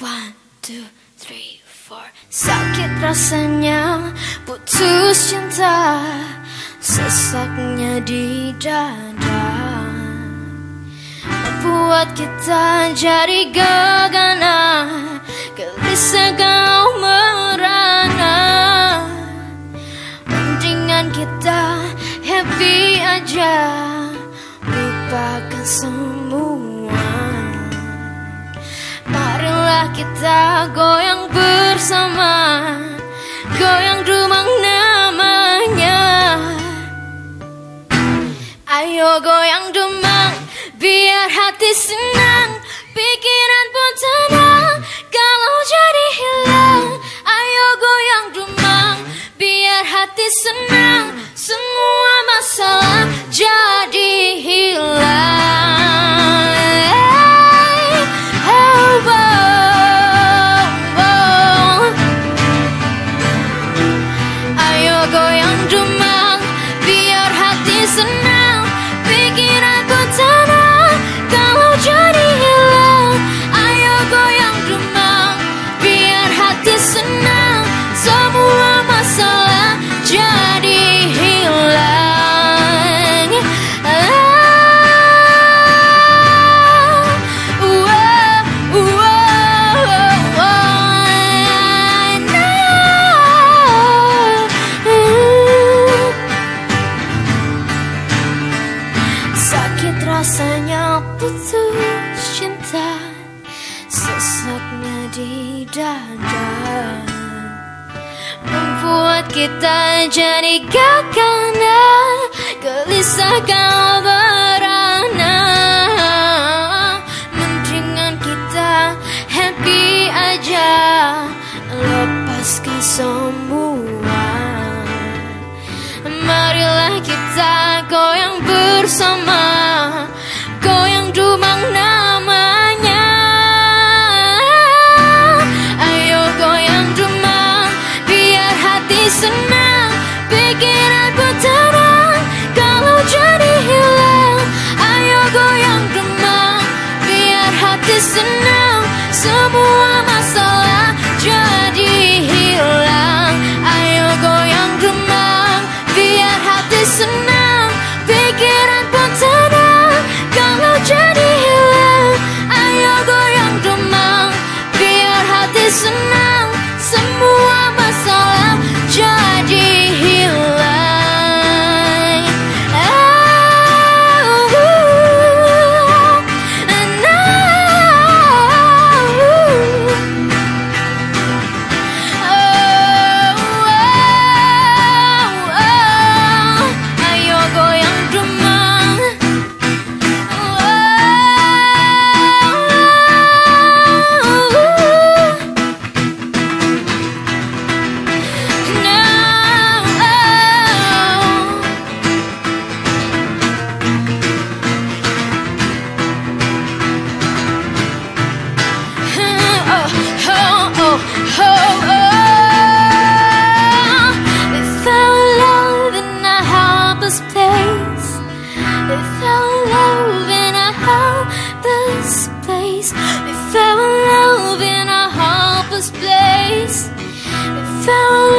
One, two, three, four. Sakit rasanya putus cinta. Sesaknya di dada. Membuat kita jadi gegana. Gelisah kau merana Kita goyang bersama Goyang dumang namanya. Ayo goyang dumang Biar hati senang Pikiran pun tenang Kalau jadi hilang Sesaknya di dada Membuat kita jadi gagana Gelisah kau berana. Mendingan kita happy aja. Lepaskan semua We fell in love in a hopeless place. We fell in love in a hopeless place. We fell